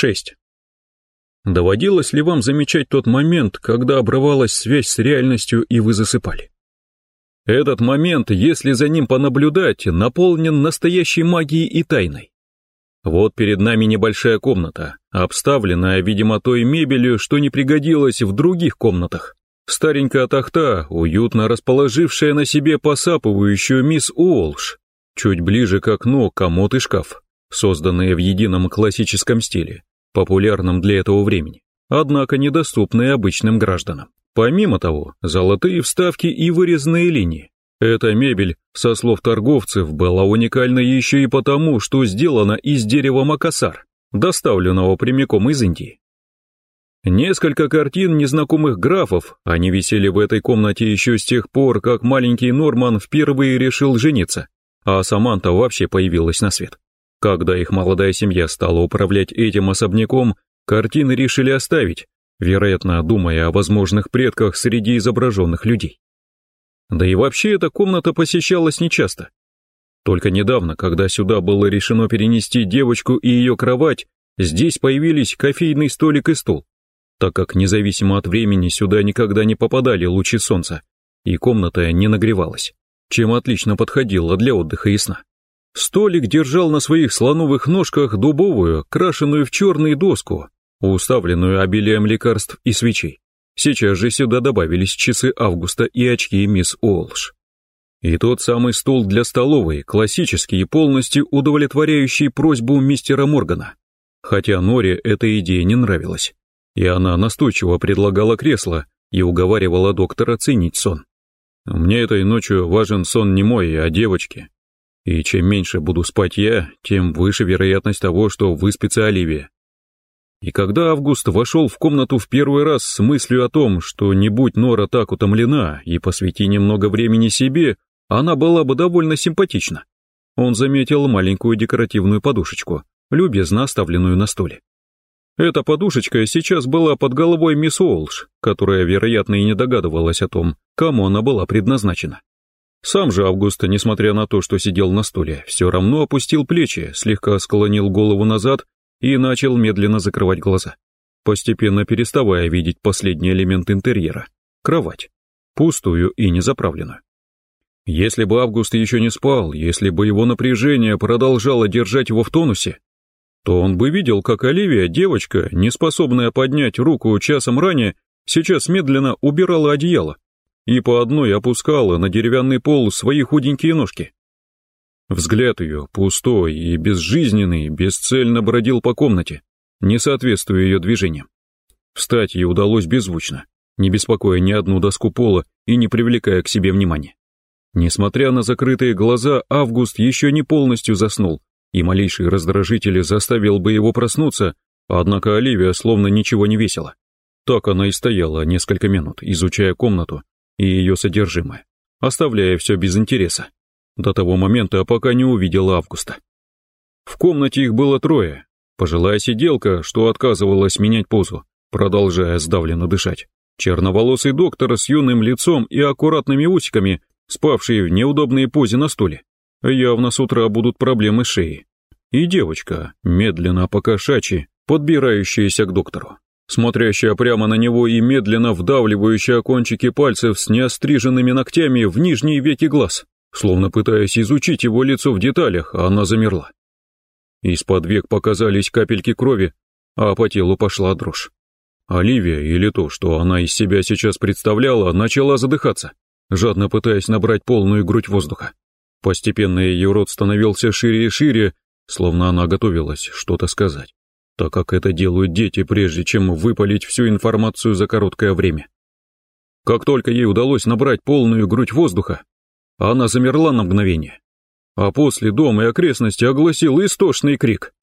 6. Доводилось ли вам замечать тот момент, когда обрывалась связь с реальностью и вы засыпали? Этот момент, если за ним понаблюдать, наполнен настоящей магией и тайной. Вот перед нами небольшая комната, обставленная, видимо, той мебелью, что не пригодилось в других комнатах. Старенькая тахта, уютно расположившая на себе посапывающую мисс Уолш. Чуть ближе к окну комод и шкаф, созданные в едином классическом стиле, популярном для этого времени, однако недоступные обычным гражданам. Помимо того, золотые вставки и вырезанные линии. Эта мебель, со слов торговцев, была уникальна еще и потому, что сделана из дерева макасар, доставленного прямиком из Индии. Несколько картин незнакомых графов, они висели в этой комнате еще с тех пор, как маленький Норман впервые решил жениться, а Саманта вообще появилась на свет. Когда их молодая семья стала управлять этим особняком, картины решили оставить, вероятно, думая о возможных предках среди изображенных людей. Да и вообще эта комната посещалась нечасто. Только недавно, когда сюда было решено перенести девочку и ее кровать, здесь появились кофейный столик и стул, так как независимо от времени сюда никогда не попадали лучи солнца, и комната не нагревалась, чем отлично подходила для отдыха и сна. Столик держал на своих слоновых ножках дубовую, крашеную в черный доску, уставленную обилием лекарств и свечей. Сейчас же сюда добавились часы Августа и очки мисс Уолш. И тот самый стол для столовой, классический и полностью удовлетворяющий просьбу мистера Моргана. Хотя Норе эта идея не нравилась, и она настойчиво предлагала кресло и уговаривала доктора ценить сон. «Мне этой ночью важен сон не мой, а девочки. И чем меньше буду спать я, тем выше вероятность того, что выспится Оливия. И когда Август вошел в комнату в первый раз с мыслью о том, что не будь Нора так утомлена и посвяти немного времени себе, она была бы довольно симпатична. Он заметил маленькую декоративную подушечку, любезно оставленную на столе. Эта подушечка сейчас была под головой мисс Уолш, которая, вероятно, и не догадывалась о том, кому она была предназначена. Сам же Август, несмотря на то, что сидел на стуле, все равно опустил плечи, слегка склонил голову назад и начал медленно закрывать глаза, постепенно переставая видеть последний элемент интерьера — кровать, пустую и незаправленную. Если бы Август еще не спал, если бы его напряжение продолжало держать его в тонусе, то он бы видел, как Оливия, девочка, не способная поднять руку часом ранее, сейчас медленно убирала одеяло и по одной опускала на деревянный пол свои худенькие ножки. Взгляд ее, пустой и безжизненный, бесцельно бродил по комнате, не соответствуя ее движениям. Встать ей удалось беззвучно, не беспокоя ни одну доску пола и не привлекая к себе внимания. Несмотря на закрытые глаза, Август еще не полностью заснул, и малейший раздражитель заставил бы его проснуться, однако Оливия словно ничего не весила. Так она и стояла несколько минут, изучая комнату и ее содержимое, оставляя все без интереса до того момента, пока не увидел Августа. В комнате их было трое. Пожилая сиделка, что отказывалась менять позу, продолжая сдавленно дышать. Черноволосый доктор с юным лицом и аккуратными усиками, спавший в неудобной позе на стуле. Явно с утра будут проблемы шеей. И девочка, медленно покошачьи, подбирающаяся к доктору, смотрящая прямо на него и медленно вдавливающая кончики пальцев с неостриженными ногтями в нижние веки глаз. Словно пытаясь изучить его лицо в деталях, она замерла. Из-под век показались капельки крови, а по телу пошла дрожь. Оливия, или то, что она из себя сейчас представляла, начала задыхаться, жадно пытаясь набрать полную грудь воздуха. Постепенно ее рот становился шире и шире, словно она готовилась что-то сказать, так как это делают дети, прежде чем выпалить всю информацию за короткое время. Как только ей удалось набрать полную грудь воздуха, она замерла на мгновение, а после дом и окрестности огласил истошный крик.